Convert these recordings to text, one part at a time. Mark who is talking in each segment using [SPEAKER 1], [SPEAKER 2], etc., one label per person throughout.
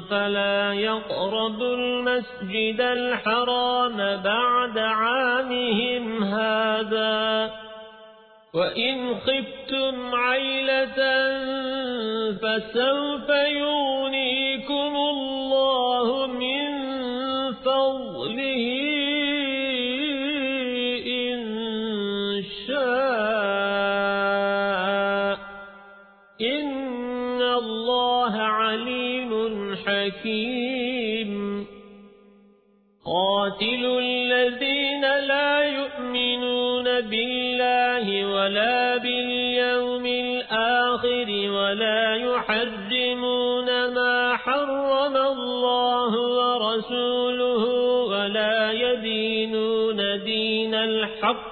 [SPEAKER 1] فلا يقربوا المسجد الحرام بعد عامهم هذا. وإن خفتم عيلة فسوف يغنيكم الله عليم حكيم. قاتل الذين لا يؤمنون بالله ولا باليوم الآخر ولا يحرمون ما حرم الله ورسوله ولا يدينون دين الحق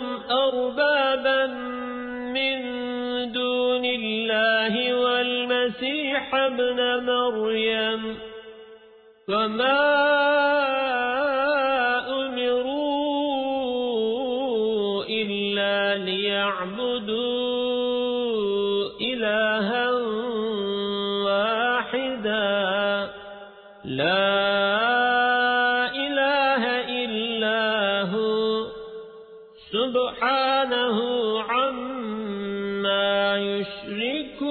[SPEAKER 1] الله والمسيح ابن مريم. وما أمروا إلا ليعبدوا إلها واحدا. لا إله إلا هو. سبحانه يشركون